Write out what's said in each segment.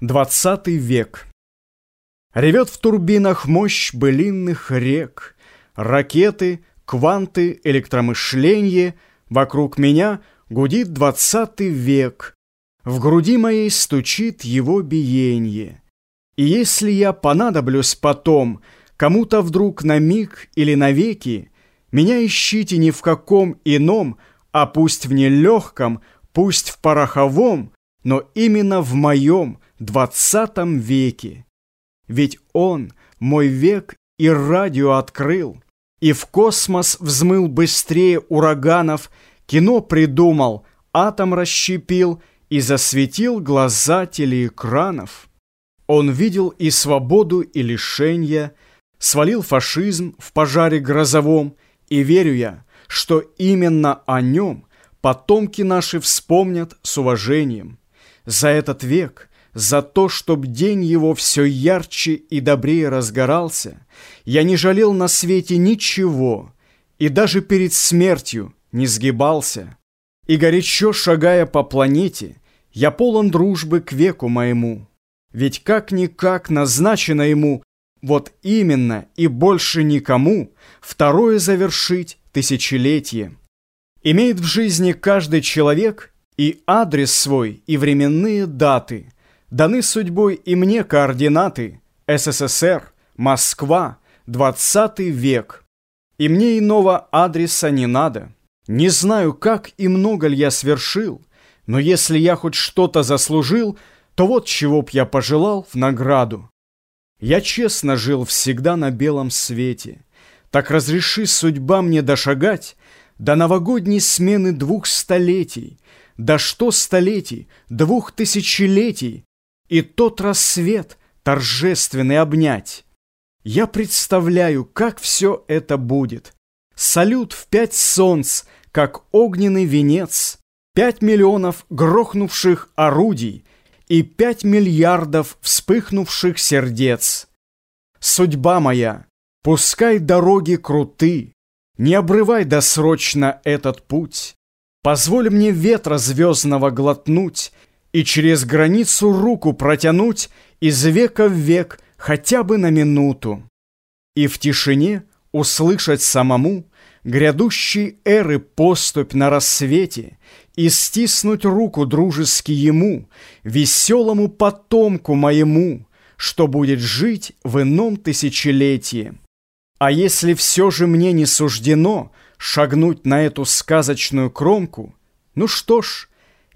Двадцатый век. Ревет в турбинах мощь былинных рек, Ракеты, кванты, электромышление, Вокруг меня гудит двадцатый век, В груди моей стучит его биенье. И если я понадоблюсь потом Кому-то вдруг на миг или навеки, Меня ищите не в каком ином, А пусть в нелегком, пусть в пороховом, Но именно в моем, двадцатом веке. Ведь он мой век и радио открыл, и в космос взмыл быстрее ураганов, кино придумал, атом расщепил и засветил глаза телеэкранов. Он видел и свободу, и лишенья, свалил фашизм в пожаре грозовом, и верю я, что именно о нем потомки наши вспомнят с уважением. За этот век за то, чтоб день его все ярче и добрее разгорался, я не жалел на свете ничего и даже перед смертью не сгибался. И горячо шагая по планете, я полон дружбы к веку моему. Ведь как-никак назначено ему вот именно и больше никому второе завершить тысячелетие. Имеет в жизни каждый человек и адрес свой, и временные даты – Даны судьбой и мне координаты СССР, Москва, 20 век. И мне иного адреса не надо. Не знаю, как и много ли я свершил, но если я хоть что-то заслужил, то вот чего б я пожелал в награду. Я честно жил всегда на белом свете. Так разреши судьба мне дошагать до новогодней смены двух столетий, да что столетий, двух тысячелетий, и тот рассвет торжественный обнять. Я представляю, как все это будет. Салют в пять солнц, как огненный венец, пять миллионов грохнувших орудий и пять миллиардов вспыхнувших сердец. Судьба моя, пускай дороги круты, не обрывай досрочно этот путь. Позволь мне ветра звездного глотнуть и через границу руку протянуть из века в век хотя бы на минуту. И в тишине услышать самому грядущей эры поступь на рассвете и стиснуть руку дружески ему, веселому потомку моему, что будет жить в ином тысячелетии. А если все же мне не суждено шагнуть на эту сказочную кромку, ну что ж,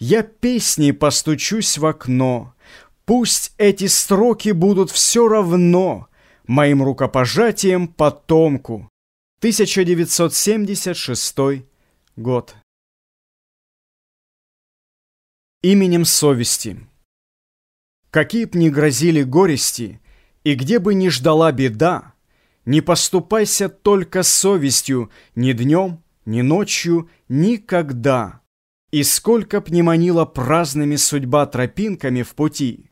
я песней постучусь в окно. Пусть эти строки будут все равно Моим рукопожатием потомку. 1976 год. Именем совести. Какие б ни грозили горести, И где бы ни ждала беда, Не поступайся только совестью Ни днем, ни ночью, никогда. И сколько б не манила праздными судьба тропинками в пути,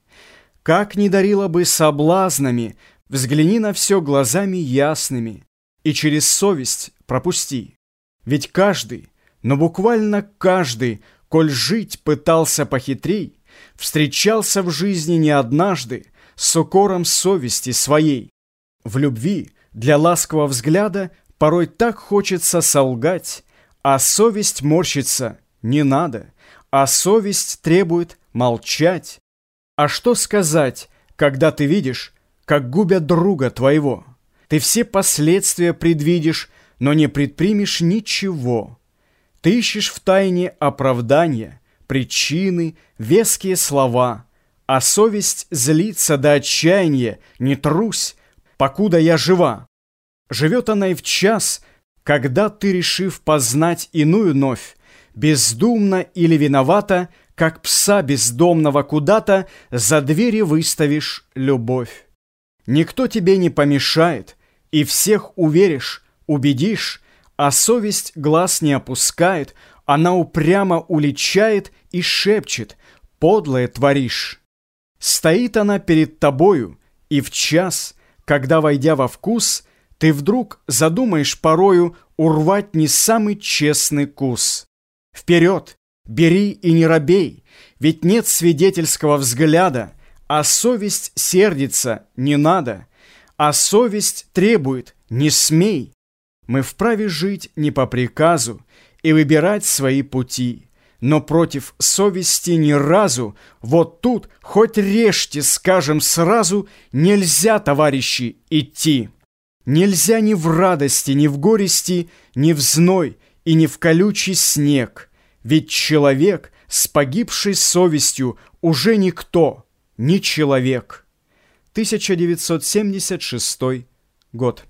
Как не дарила бы соблазнами, Взгляни на все глазами ясными И через совесть пропусти. Ведь каждый, но буквально каждый, Коль жить пытался похитрей, Встречался в жизни не однажды С укором совести своей. В любви для ласкового взгляда Порой так хочется солгать, А совесть морщится — не надо, а совесть требует молчать. А что сказать, когда ты видишь, как губят друга твоего? Ты все последствия предвидишь, но не предпримешь ничего. Ты ищешь в тайне оправдания, причины, веские слова, а совесть злится до отчаяния, не трусь, покуда я жива. Живет она и в час, когда ты, решив познать иную новь, бездумно или виновата, как пса бездомного куда-то за двери выставишь любовь. Никто тебе не помешает, и всех уверишь, убедишь, а совесть глаз не опускает, она упрямо уличает и шепчет «подлое творишь». Стоит она перед тобою, и в час, когда, войдя во вкус, ты вдруг задумаешь порою урвать не самый честный кус. Вперед! Бери и не робей, ведь нет свидетельского взгляда, А совесть сердится, не надо, а совесть требует, не смей. Мы вправе жить не по приказу и выбирать свои пути, но против совести ни разу, вот тут, хоть режьте, скажем сразу, нельзя, товарищи, идти. Нельзя ни в радости, ни в горести, ни в зной и ни в колючий снег, ведь человек с погибшей совестью уже никто, не человек. 1976 год.